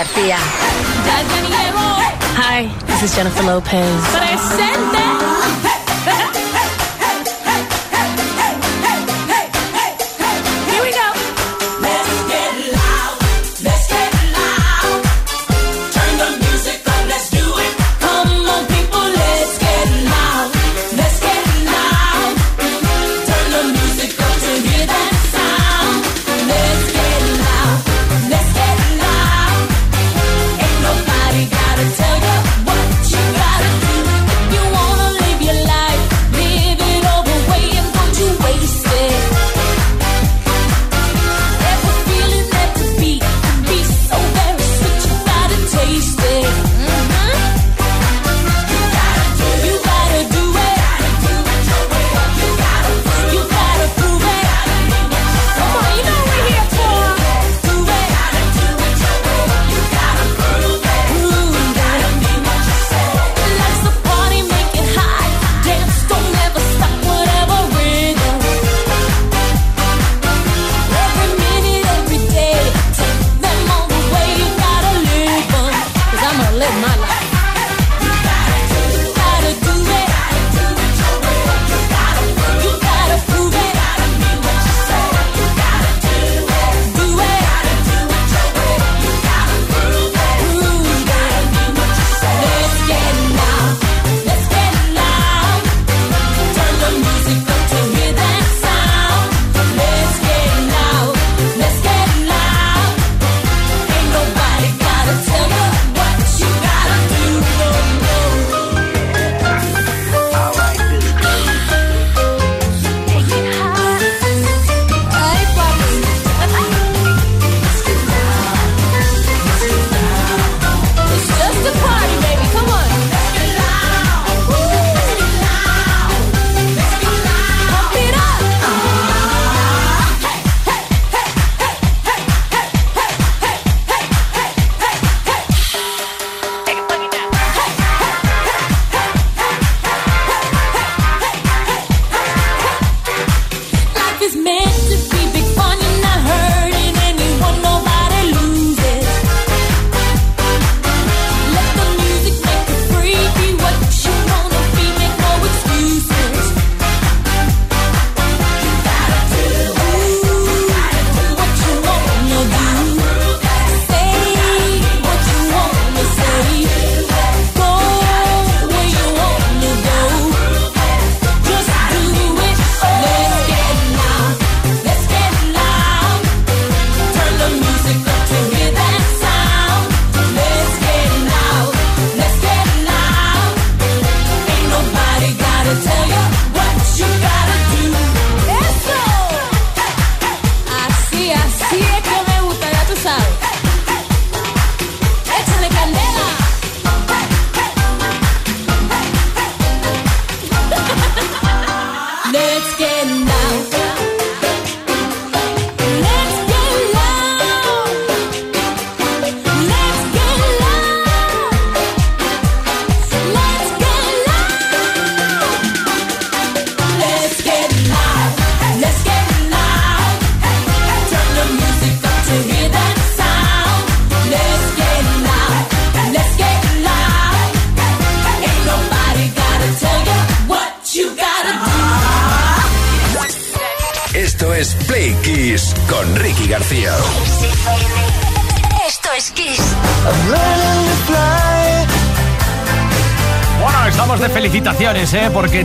García. Hi, this is Jennifer Lopez. But I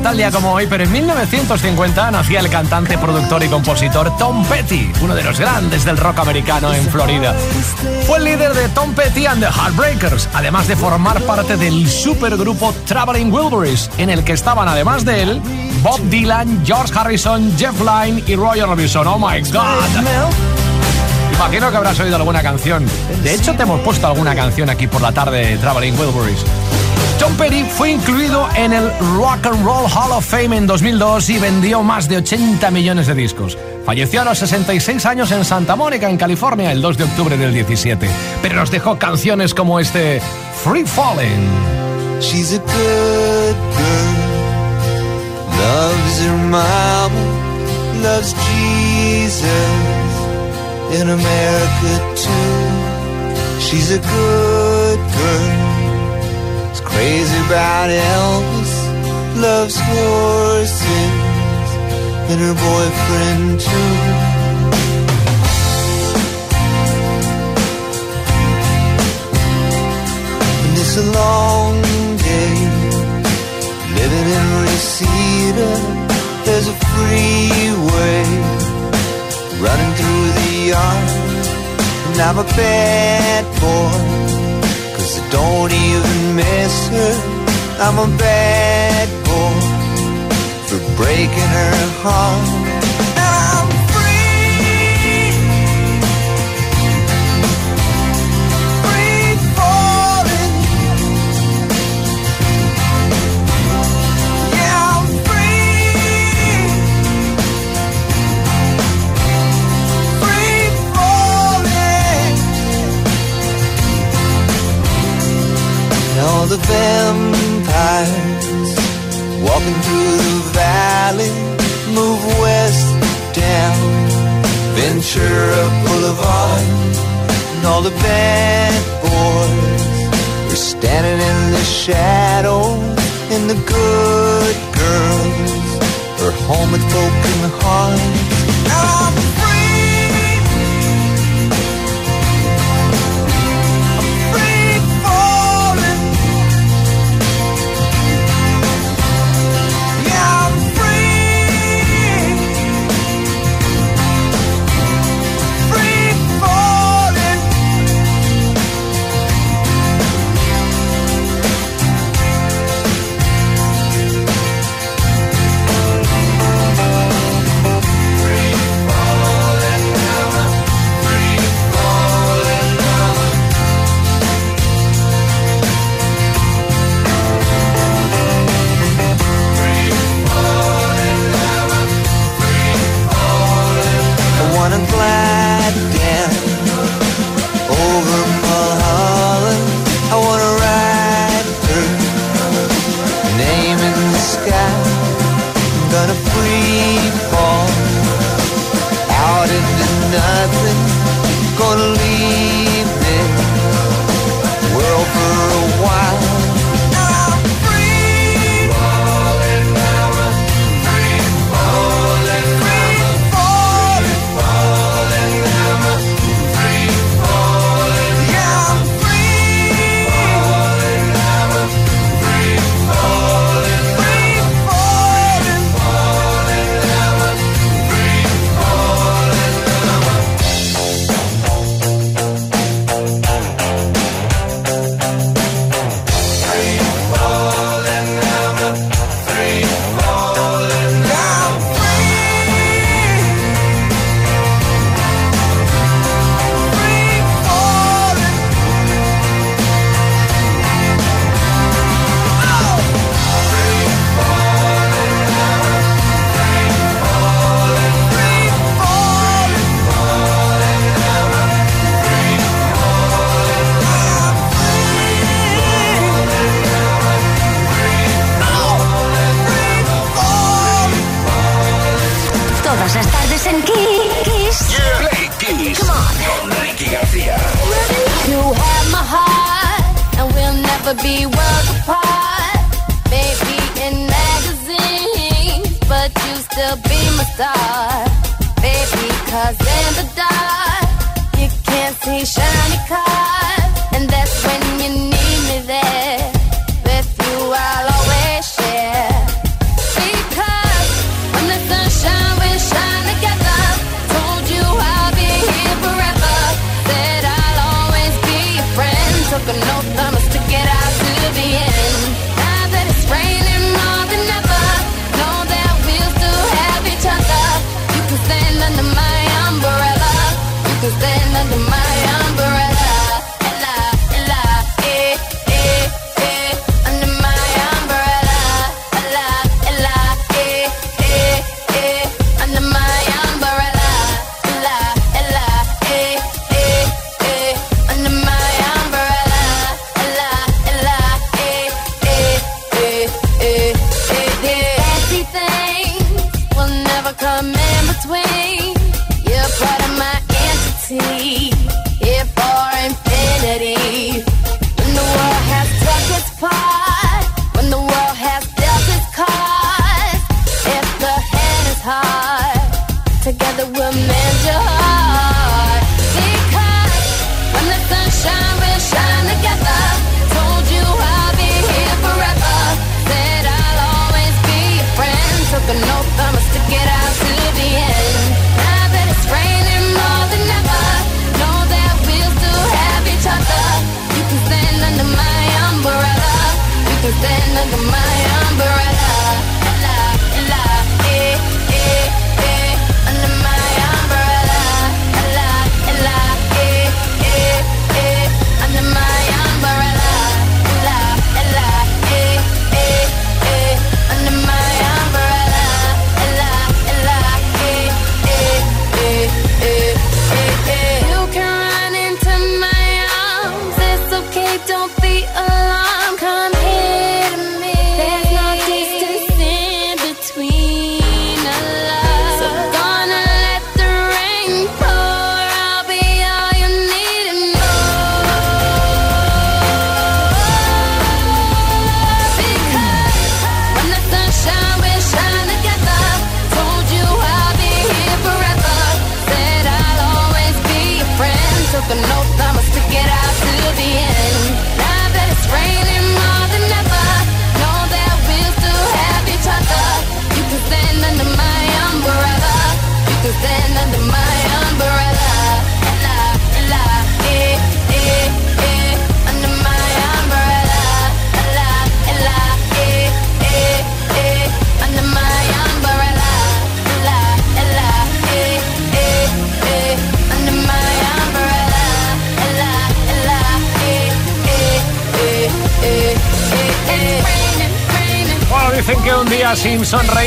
tal día como hoy, pero en 1950 nacía el cantante, productor y compositor Tom Petty, uno de los grandes del rock americano en Florida. Fue el líder de Tom Petty and the Heartbreakers, además de formar parte del supergrupo Traveling Wilburys, en el que estaban además de él Bob Dylan, George Harrison, Jeff Lynne y Roy Orbison. Oh my God. Imagino que habrás oído alguna canción. De hecho, te hemos puesto alguna canción aquí por la tarde de Traveling Wilburys. Tom Petty fue incluido en el Rock and Roll Hall of Fame en 2002 y vendió más de 80 millones de discos. Falleció a los 66 años en Santa Mónica, en California, el 2 de octubre del 17, pero nos dejó canciones como este Free Falling. She's a good girl. Loves her mom, loves Jesus in America too. She's a good girl. It's crazy about Elvis, loves horses, and her boyfriend too. And it's a long day, living in Reseda, there's a freeway running through the yard, and I'm a bad boy. So don't even miss her. I'm a bad boy for breaking her heart. the vampires walking through the valley. Move west down Ventura Boulevard, and all the bad boys are standing in the shadow, and the good girls are home with broken hearts. Oh.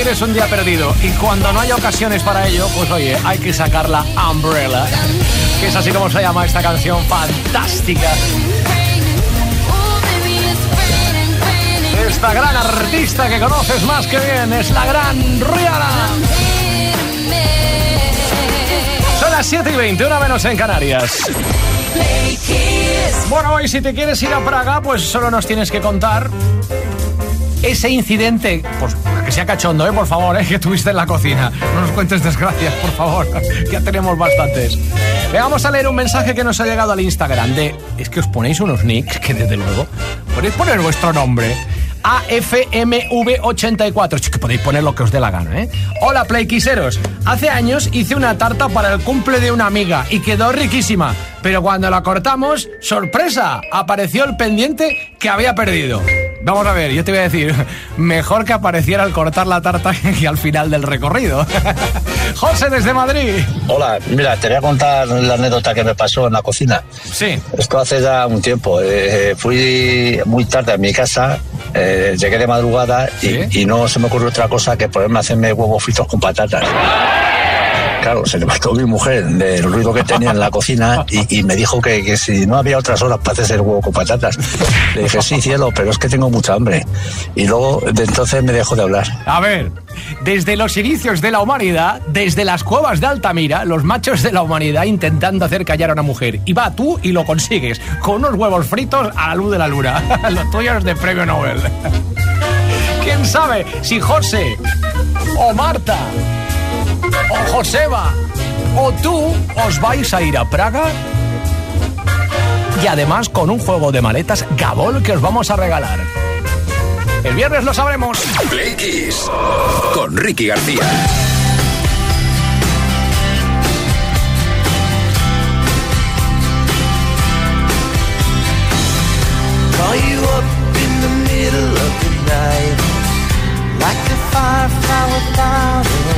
Sin sonreír es un día perdido. Y cuando no hay ocasiones para ello, pues oye, hay que sacar la umbrella. Que es así como se llama esta canción fantástica. Esta gran artista que conoces más que bien es la gran Rihanna. Son las 7 y 20, una menos en Canarias. Bueno, y si te quieres ir a Praga, pues solo nos tienes que contar ese incidente, pues sea cachondo, ¿eh? por favor, ¿eh? que tuviste en la cocina. No nos cuentes desgracias, por favor, ya tenemos bastantes. Le vamos a leer un mensaje que nos ha llegado al Instagram de... Es que os ponéis unos nicks que desde luego... Podéis poner vuestro nombre. AFMV84. Ch, Que podéis poner lo que os dé la gana, ¿eh? Hola, Playquiseros. Hace años hice una tarta para el cumple de una amiga y quedó riquísima. Pero cuando la cortamos, ¡sorpresa! Apareció el pendiente que había perdido. Vamos a ver, yo te voy a decir, mejor que apareciera al cortar la tarta que al final del recorrido. José desde Madrid. Hola, mira, te voy a contar la anécdota que me pasó en la cocina. Sí. Esto hace ya un tiempo. eh, fui muy tarde a mi casa, eh, llegué de madrugada y, no se me ocurrió otra cosa que ponerme a hacerme huevos fritos con patatas. Claro, se levantó mi mujer del ruido que tenía en la cocina y, me dijo que, que si no había otras horas para hacerse el huevo con patatas. Le dije, sí, cielo, pero es que tengo mucha hambre. Y luego, de entonces me dejó de hablar. A ver, desde los inicios de la humanidad, desde las cuevas de Altamira, los machos de la humanidad intentando hacer callar a una mujer. Y va tú y lo consigues, con unos huevos fritos a la luz de la luna. Lo tuyo es de premio Nobel. ¿Quién sabe si José o Marta o Joseba o tú os vais a ir a Praga? Y además con un juego de maletas Gabol que os vamos a regalar. El viernes lo sabremos. Play Kiss con Ricky García. Call you up in the middle of the night Like a firefly without a light You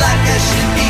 like I should be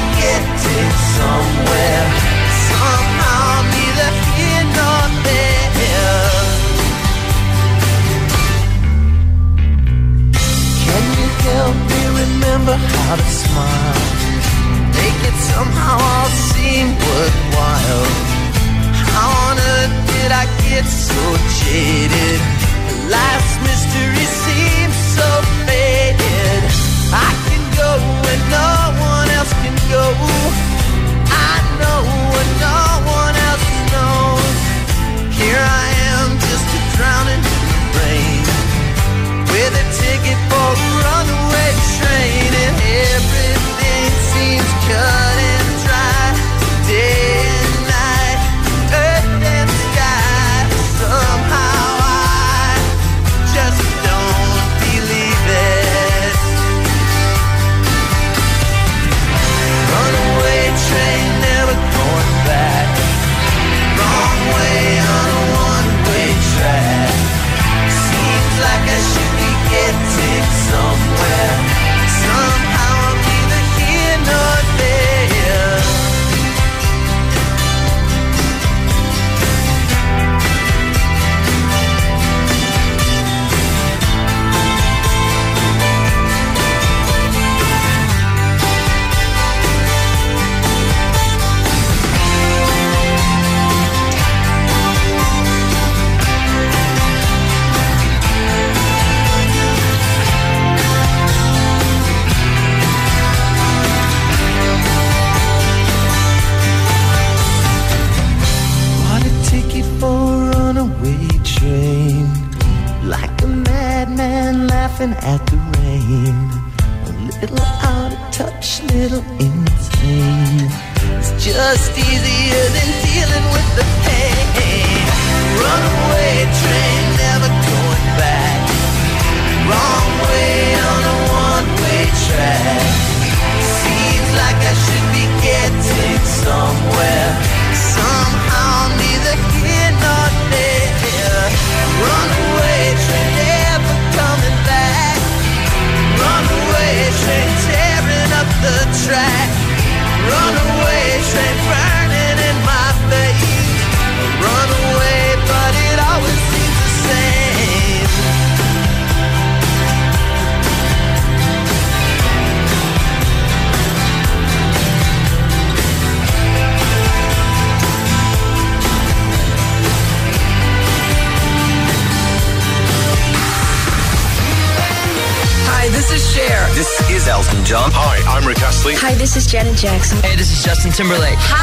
Timberlake.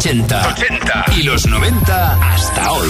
80. 80. Y los 90 hasta hoy.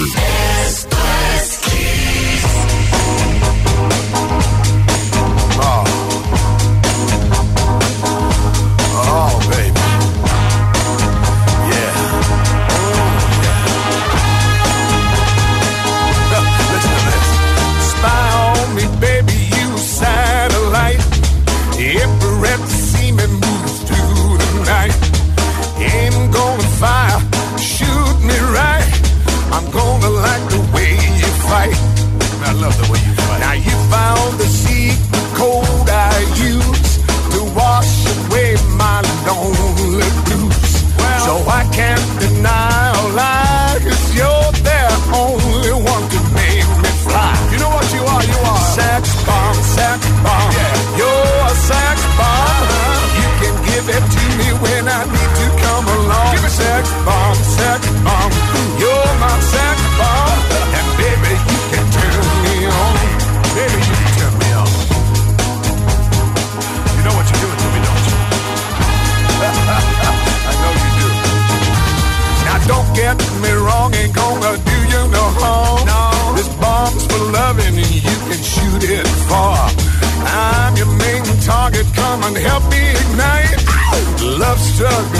drug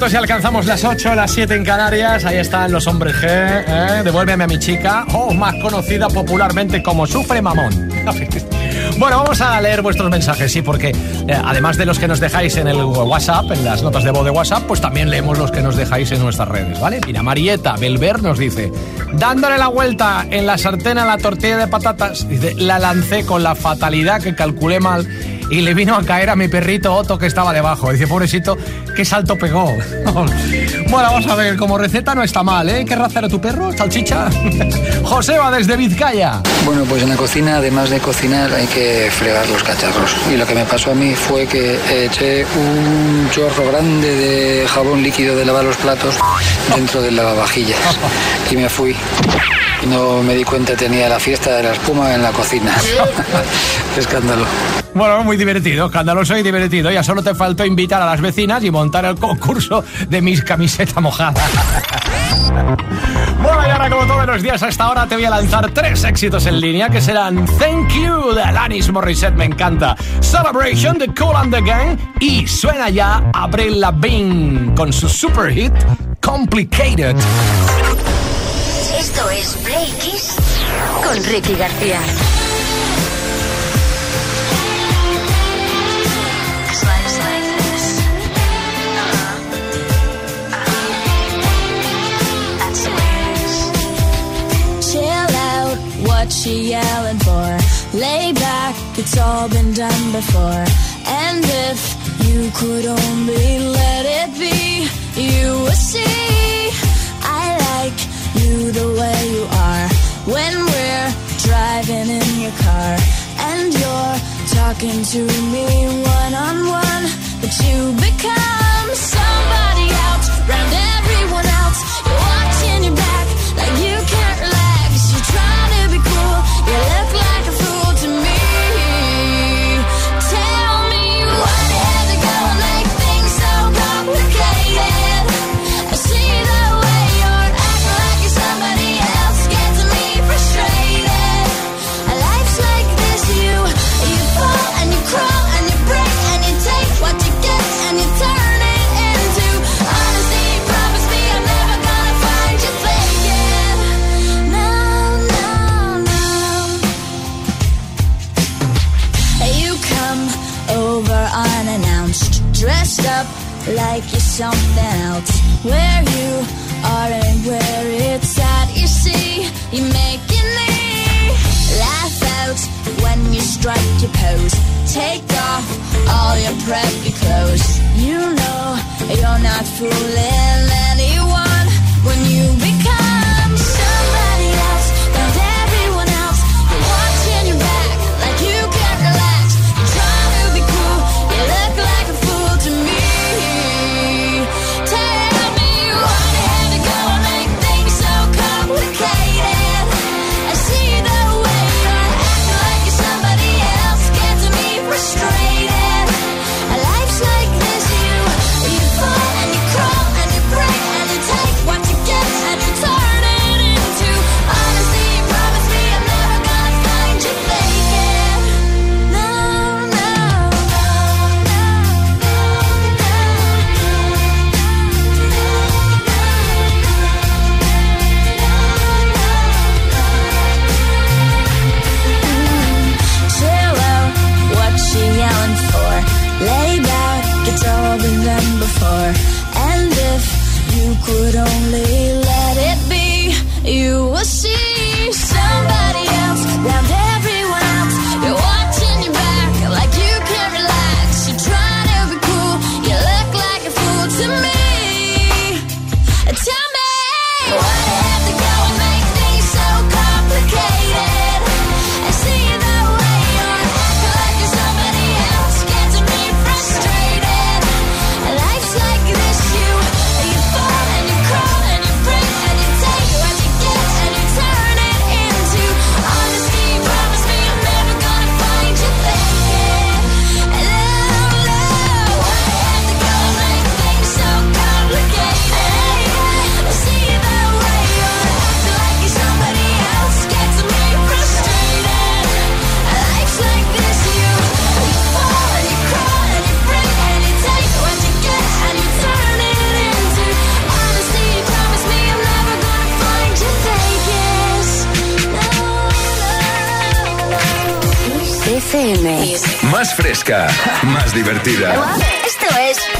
minutos y alcanzamos las 8, las 7 en Canarias. Ahí están los hombres G. ¿eh? Devuélveme a mi chica, o más conocida popularmente como Sufre Mamón. Bueno, vamos a leer vuestros mensajes, sí, porque eh, además de los que nos dejáis en el WhatsApp, en las notas de voz de WhatsApp, pues también leemos los que nos dejáis en nuestras redes, ¿vale? Mira, Marieta Belver nos dice, dándole la vuelta en la sartén a la tortilla de patatas, dice, la lancé con la fatalidad que calculé mal y le vino a caer a mi perrito Otto que estaba debajo. Dice, pobrecito, qué salto pegó. bueno, vamos a ver, como receta no está mal, ¿eh? ¿Qué raza era tu perro? ¿Salchicha? Joseba desde Vizcaya. Bueno, pues en la cocina, además de cocinar, hay que fregar los cacharros. Y lo que me pasó a mí fue que eché un chorro grande de jabón líquido de lavar los platos dentro del lavavajillas. Y me fui. No me di cuenta, tenía la fiesta de la espuma en la cocina. Escándalo. Bueno, muy divertido, escandaloso y divertido. Ya solo te faltó invitar a las vecinas y montar el concurso de mis camisetas mojadas. Bueno, y ahora como todos los días a esta hora te voy a lanzar tres éxitos en línea que serán Thank You de Alanis Morissette, me encanta, Celebration de Cool and the Gang y suena ya Avril Lavigne con su super hit Complicated. Es con Ricky García. What she yelling for? Lay back, it's all been done before. And if you could only let it be, you would see. You the way you are. When we're driving in your car, and you're talking to me one on one, but you become somebody else, round everyone else. You're watching your back fresca, más divertida. Esto es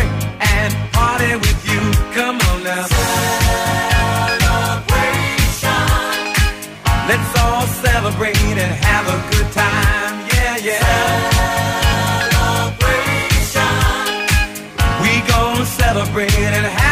and have a good time. Yeah, yeah. Celebration. We gonna celebrate and have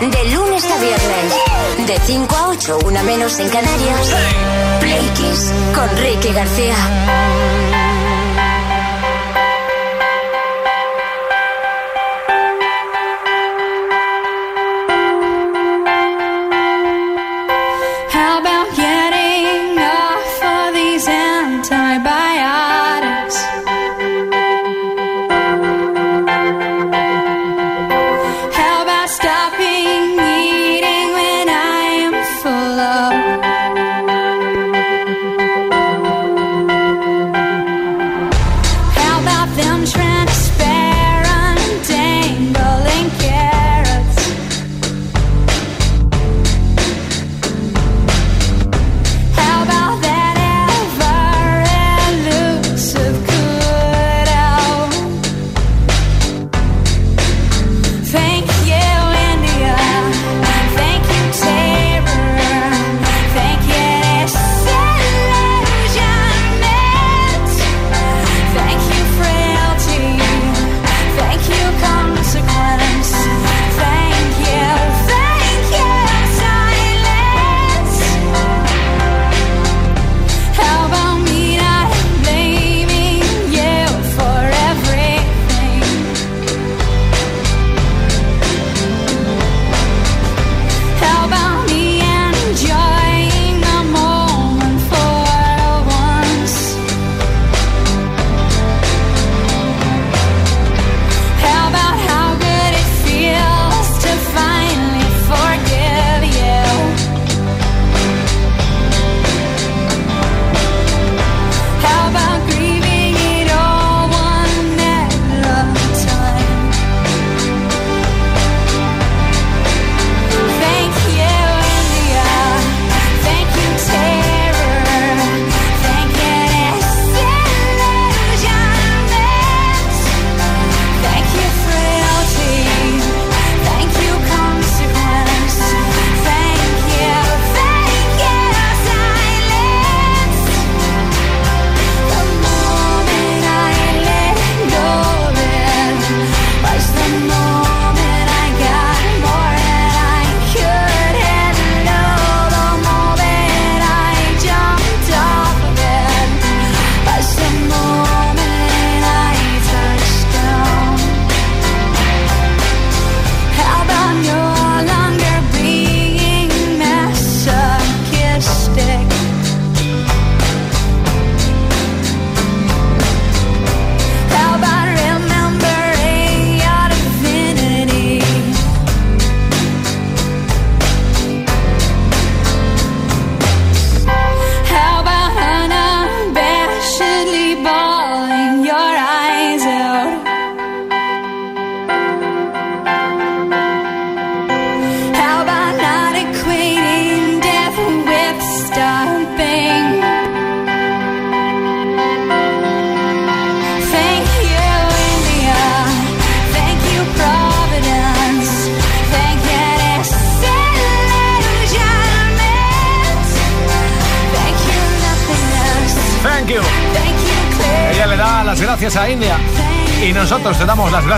De lunes a viernes, de 5 a 8, una menos en Canarias. Play Kiss con Ricky García.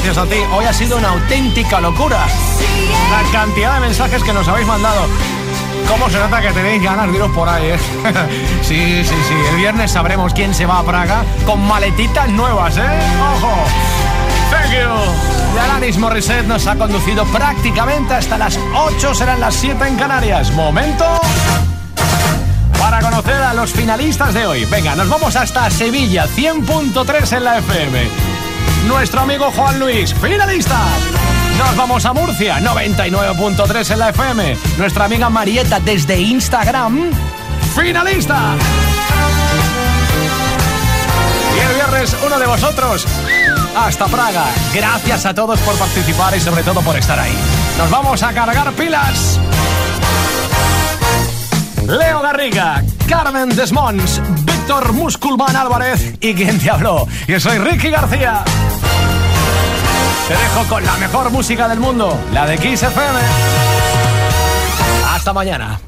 Gracias a ti. Hoy ha sido una auténtica locura. La cantidad de mensajes que nos habéis mandado. ¿Cómo se nota que tenéis ganas de iros por ahí, eh? sí, sí, sí. El viernes sabremos quién se va a Praga con maletitas nuevas, ¿eh? ¡Ojo! Thank you. Y Alanis Morissette nos ha conducido prácticamente hasta las 8, serán las 7 en Canarias. Momento para conocer a los finalistas de hoy. Venga, nos vamos hasta Sevilla, 100.3 en la FM. Nuestro amigo Juan Luis, finalista. Nos vamos a Murcia, 99.3 en la FM. Nuestra amiga Marieta desde Instagram, finalista. Y el viernes uno de vosotros hasta Praga. Gracias a todos por participar y sobre todo por estar ahí. Nos vamos a cargar pilas. Leo Garriga, Carmen Desmonts, Musculman Álvarez y quien te habló. Yo soy Ricky García. Te dejo con la mejor música del mundo, la de Kiss FM. Hasta mañana.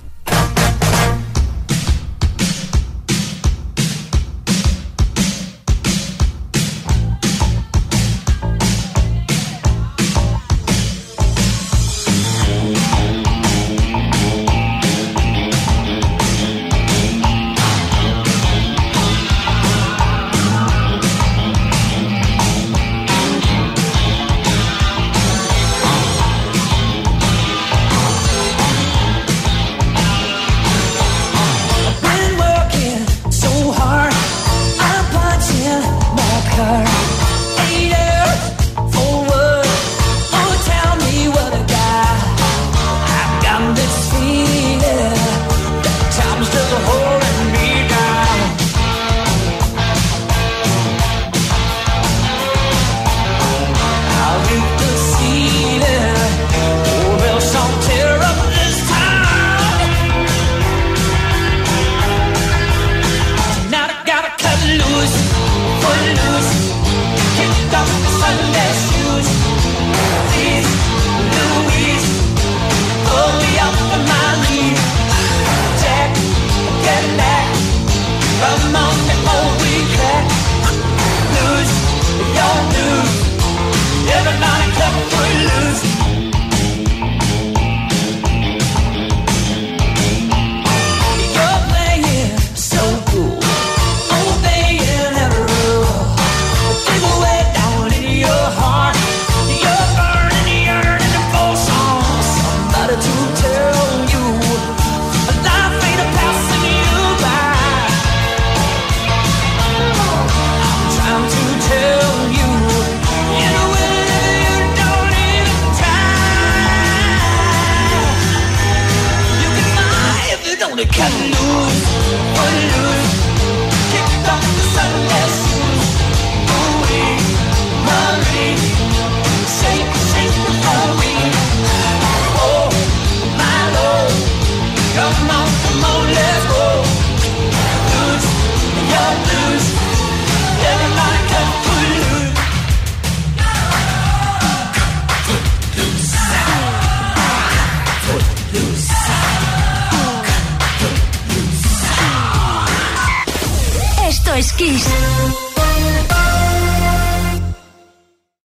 The Sunday shoes. Louise, pull me. Jack, get back, come on before we. Lose, your news, everybody you Kiss.